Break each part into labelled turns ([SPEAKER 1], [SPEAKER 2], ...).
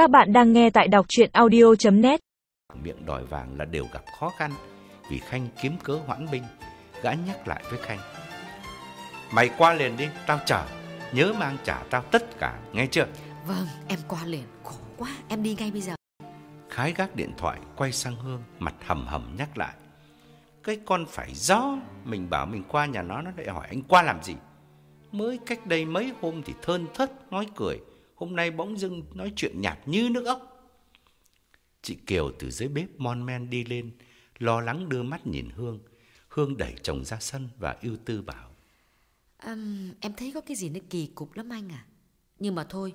[SPEAKER 1] Các bạn đang nghe tại đọc chuyện audio.net
[SPEAKER 2] Miệng đòi vàng là đều gặp khó khăn vì Khanh kiếm cớ hoãn binh. Gã nhắc lại với Khanh. Mày qua liền đi, tao chờ. Nhớ mang trả tao tất cả, nghe chưa?
[SPEAKER 3] Vâng, em qua liền. Khổ quá, em đi ngay bây giờ.
[SPEAKER 2] Khái gác điện thoại, quay sang Hương, mặt hầm hầm nhắc lại. Cái con phải rõ, mình bảo mình qua nhà nó, nó lại hỏi anh qua làm gì? Mới cách đây mấy hôm thì thơn thất, nói cười. Hôm nay bỗng dưng nói chuyện nhạt như nước ốc. Chị Kiều từ dưới bếp mon men đi lên, lo lắng đưa mắt nhìn Hương. Hương đẩy chồng ra sân và ưu tư bảo.
[SPEAKER 3] Ừm, em thấy có cái gì nó kỳ cục lắm anh à. Nhưng mà thôi,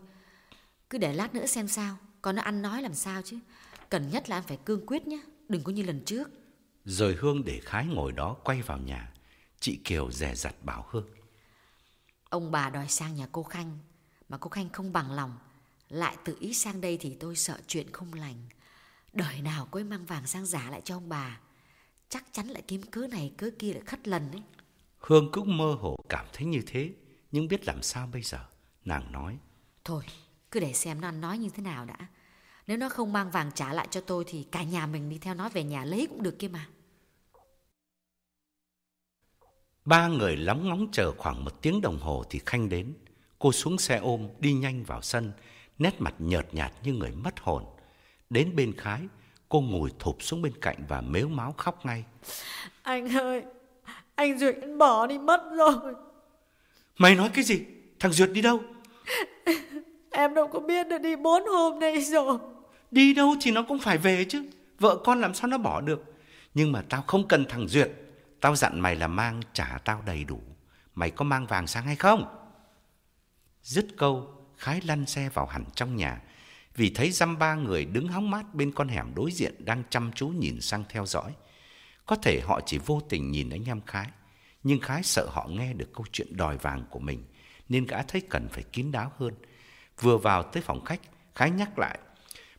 [SPEAKER 3] cứ để lát nữa xem sao. Còn nó ăn nói làm sao chứ. Cần nhất là anh phải cương quyết nhé. Đừng có như lần trước.
[SPEAKER 2] Rồi Hương để Khái ngồi đó quay vào nhà. Chị Kiều dè dặt bảo Hương.
[SPEAKER 3] Ông bà đòi sang nhà cô Khanh. Mà cô Khanh không bằng lòng. Lại tự ý sang đây thì tôi sợ chuyện không lành. Đời nào cô ấy mang vàng sang giả lại cho ông bà. Chắc chắn lại kiếm cớ này cớ kia lại khất lần đấy.
[SPEAKER 2] Hương cũng mơ hồ cảm thấy như thế, nhưng biết làm sao bây giờ. Nàng nói,
[SPEAKER 3] Thôi, cứ để xem nó nói như thế nào đã. Nếu nó không mang vàng trả lại cho tôi thì cả nhà mình đi theo nó về nhà lấy cũng được kia mà.
[SPEAKER 2] ba người lóng ngóng chờ khoảng một tiếng đồng hồ thì Khanh đến. Cô xuống xe ôm, đi nhanh vào sân, nét mặt nhợt nhạt như người mất hồn. Đến bên Khái, cô ngồi thụp xuống bên cạnh và mếu máo khóc ngay.
[SPEAKER 4] Anh ơi, anh Duyệt bỏ đi mất rồi.
[SPEAKER 2] Mày nói cái gì? Thằng Duyệt đi đâu?
[SPEAKER 4] Em đâu có biết được đi bốn hôm nay rồi.
[SPEAKER 2] Đi đâu thì nó cũng phải về chứ. Vợ con làm sao nó bỏ được. Nhưng mà tao không cần thằng Duyệt. Tao dặn mày là mang trả tao đầy đủ. Mày có mang vàng sang hay không? Dứt câu, Khái lăn xe vào hẳn trong nhà. Vì thấy dăm ba người đứng hóng mát bên con hẻm đối diện đang chăm chú nhìn sang theo dõi. Có thể họ chỉ vô tình nhìn anh em Khái. Nhưng Khái sợ họ nghe được câu chuyện đòi vàng của mình. Nên gã thấy cần phải kín đáo hơn. Vừa vào tới phòng khách, Khái nhắc lại.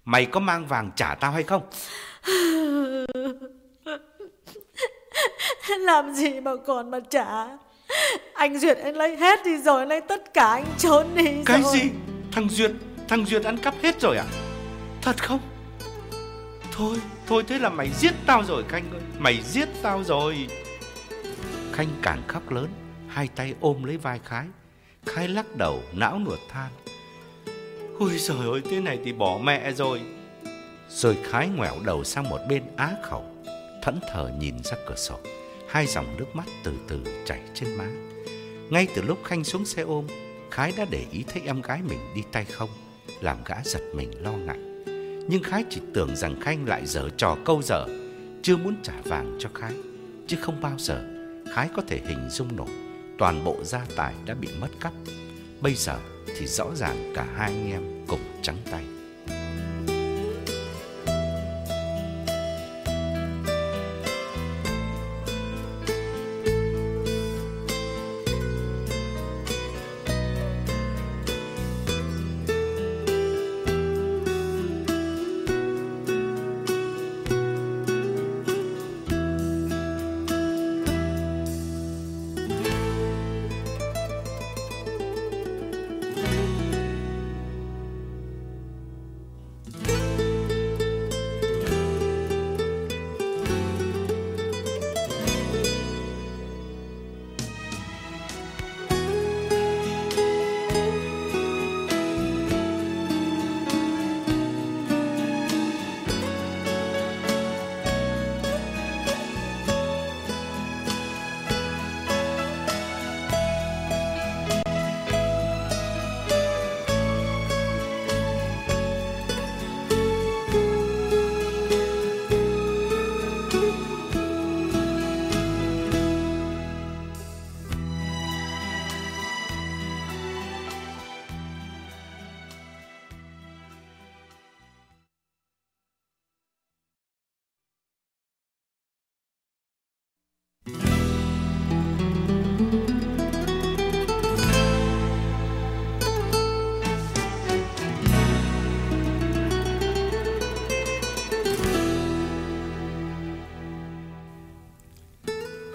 [SPEAKER 2] Mày có mang vàng trả tao hay không?
[SPEAKER 4] Làm gì mà còn mà trả. Anh Duyệt anh lấy hết đi rồi, lấy tất cả anh trốn đi
[SPEAKER 2] Cái
[SPEAKER 4] rồi.
[SPEAKER 2] gì? Thằng Duyệt, thằng Duyệt ăn cắp hết rồi à? Thật không? Thôi, thôi thế là mày giết tao rồi Khanh ơi. Mày giết tao rồi. Khanh càng khóc lớn, hai tay ôm lấy vai Khái. Khái lắc đầu, não nuột than. Ôi trời ơi, thế này thì bỏ mẹ rồi. Rồi Khái ngoẻo đầu sang một bên á khẩu, thẫn thờ nhìn ra cửa sổ. Hai dòng nước mắt từ từ chảy trên má. Ngay từ lúc Khanh xuống xe ôm, Khái đã để ý thấy em gái mình đi tay không, làm gã giật mình lo ngại. Nhưng Khái chỉ tưởng rằng Khanh lại dở trò câu dở, chưa muốn trả vàng cho Khái, chứ không bao giờ Khái có thể hình dung nổi toàn bộ gia tài đã bị mất cắp. Bây giờ thì rõ ràng cả hai anh em cùng trắng tay.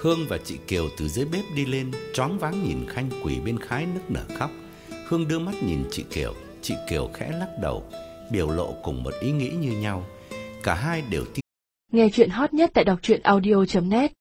[SPEAKER 2] Hương và chị Kiều từ dưới bếp đi lên, choáng váng nhìn Khanh quỳ bên khái nức nở khóc. Hương đưa mắt nhìn chị Kiều, chị Kiều khẽ lắc đầu, biểu lộ cùng một ý nghĩ như nhau. Cả hai đều tin
[SPEAKER 1] Nghe chuyện hot nhất tại đọc truyện audio.net